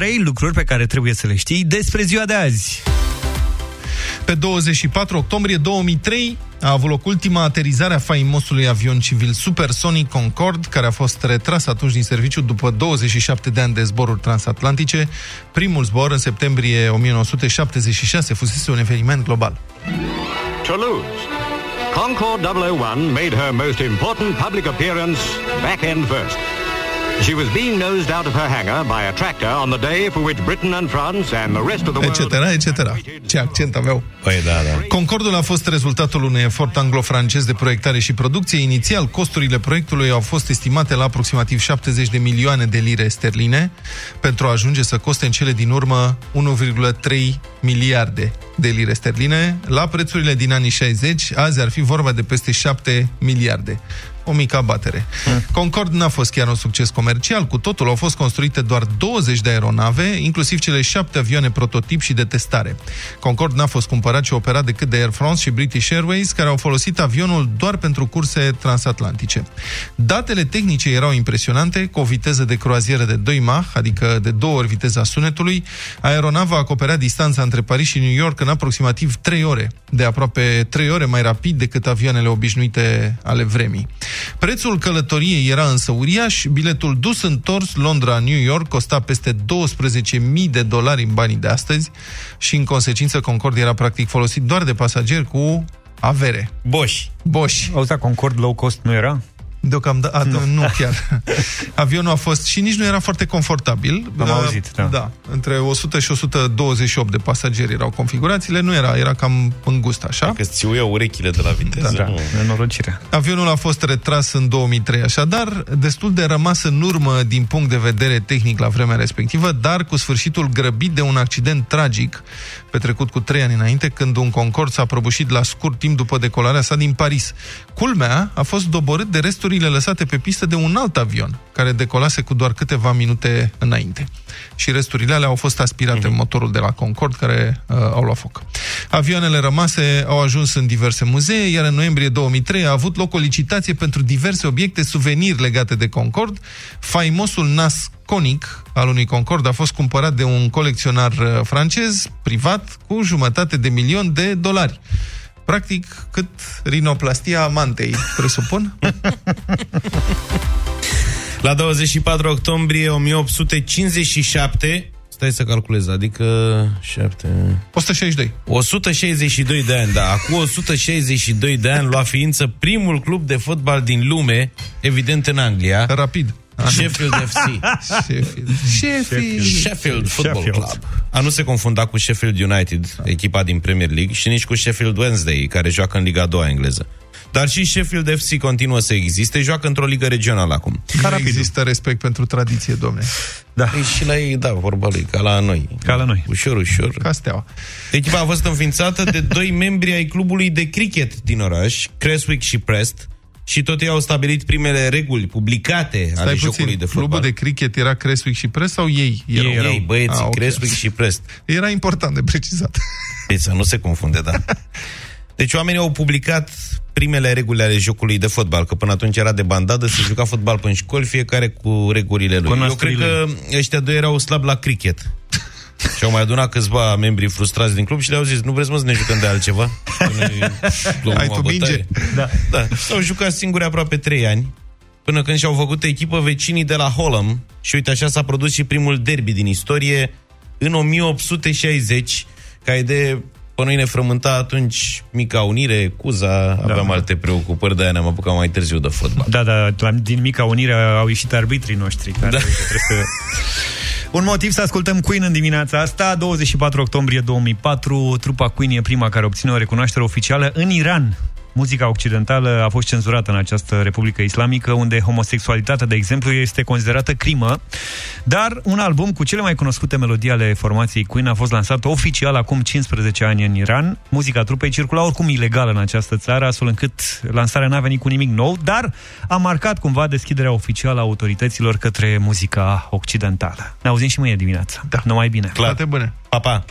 trei lucruri pe care trebuie să le știi despre ziua de azi. Pe 24 octombrie 2003 a avut loc ultima aterizare a faimosului avion civil supersonic Concorde, care a fost retras atunci din serviciu după 27 de ani de zboruri transatlantice. Primul zbor, în septembrie 1976, fusese un eveniment global. Toulouse. Concorde 001 made her most important public appearance back end first. She was being nosed out of her hangar by a tractor on the day for which Britain and France and the rest of the world... etc., etc. Ce accent aveau. Păi da, da. Concordul a fost rezultatul unui efort anglo-francez de proiectare și producție. Inițial, costurile proiectului au fost estimate la aproximativ 70 de milioane de lire sterline pentru a ajunge să coste în cele din urmă 1,3 miliarde de lire sterline. La prețurile din anii 60, azi ar fi vorba de peste 7 miliarde o mică abatere. Concorde n-a fost chiar un succes comercial, cu totul au fost construite doar 20 de aeronave, inclusiv cele șapte avioane prototip și de testare. Concorde n-a fost cumpărat și operat decât de Air France și British Airways, care au folosit avionul doar pentru curse transatlantice. Datele tehnice erau impresionante, cu o viteză de croazieră de 2 Mach, adică de două ori viteza sunetului. Aeronava acoperea distanța între Paris și New York în aproximativ 3 ore, de aproape 3 ore mai rapid decât avioanele obișnuite ale vremii. Prețul călătoriei era însă uriaș, biletul dus întors Londra-New York costa peste 12.000 de dolari în banii de astăzi și în consecință Concord era practic folosit doar de pasageri cu avere. Boși. Boși. Auzi, Concord low cost nu era? Deocamdată, nu. nu chiar. Avionul a fost și nici nu era foarte confortabil. Am auzit, da. da. Între 100 și 128 de pasageri erau configurațiile, nu era, era cam îngust așa. Că ți iau urechile de la viteză. Da, da. nenorocire. Avionul a fost retras în 2003, așadar, destul de rămas în urmă din punct de vedere tehnic la vremea respectivă, dar cu sfârșitul grăbit de un accident tragic petrecut cu trei ani înainte, când un Concorde s-a prăbușit la scurt timp după decolarea sa din Paris. Culmea a fost doborât de resturile lăsate pe pistă de un alt avion, care decolase cu doar câteva minute înainte. Și resturile alea au fost aspirate în motorul de la Concorde, care uh, au luat foc. Avioanele rămase au ajuns în diverse muzee, iar în noiembrie 2003 a avut loc o licitație pentru diverse obiecte suvenir legate de Concorde. Faimosul nas conic al unui Concorde a fost cumpărat de un colecționar uh, francez privat cu jumătate de milion de dolari. Practic, cât rinoplastia amantei, presupun? La 24 octombrie 1857 Stai să calculez, adică 7... 162. 162 de ani, da. Acum 162 de ani lua ființă primul club de fotbal din lume, evident în Anglia. Rapid. Sheffield FC. Sheffield. Sheffield. Sheffield Football Sheffield. Club. A nu se confunda cu Sheffield United, echipa din Premier League, și nici cu Sheffield Wednesday, care joacă în Liga 2 engleză. Dar și Sheffield FC continuă să existe, joacă într-o ligă regională acum. Nu există respect pentru tradiție, domne. Da. Păi și la ei, da, vorba lui, ca la noi. Ca la noi. Ușor, ușor. Ca steaua. Echipa a fost înființată de doi membri ai clubului de cricket din oraș, Creswick și Prest, și tot ei au stabilit primele reguli publicate ale Stai jocului puțin, de fotbal. clubul de cricket era Creswick și Prest sau ei? erau? Ei, ei băieții, Ah, ok. Creswick și Prest. Era important de precizat. Deci să nu se confunde, da. Deci oamenii au publicat primele reguli ale jocului de fotbal, că până atunci era de bandadă, se juca fotbal pe școli, fiecare cu regulile lui. Cu Eu cred că ăștia doi erau slab la cricket. Și au mai adunat câțiva membri frustrați din club și le-au zis, nu vreți mă să ne jucăm de altceva? Că noi luăm Ai o tu minge? bătaie." Da. da. S-au jucat singuri aproape trei ani, până când și-au făcut echipă vecinii de la Holland și uite așa s-a produs și primul derby din istorie în 1860, ca idee pe noi ne frământa atunci mica unire, Cuza, aveam da. alte preocupări, de-aia ne-am apucat mai târziu de fotbal. Da, da, la, din mica unire au ieșit arbitrii noștri care Da. uite, trebuie să... Un motiv să ascultăm Queen în dimineața asta, 24 octombrie 2004, trupa Queen e prima care obține o recunoaștere oficială în Iran. Muzica occidentală a fost cenzurată în această Republică Islamică, unde homosexualitatea, de exemplu, este considerată crimă. Dar un album cu cele mai cunoscute melodii ale formației Queen a fost lansat oficial acum 15 ani în Iran. Muzica trupei circula oricum ilegal în această țară, astfel încât lansarea n-a venit cu nimic nou, dar a marcat cumva deschiderea oficială a autorităților către muzica occidentală. Ne auzim și mâine dimineața. Da. Numai bine! Clar. Toate bune. Pa, pa!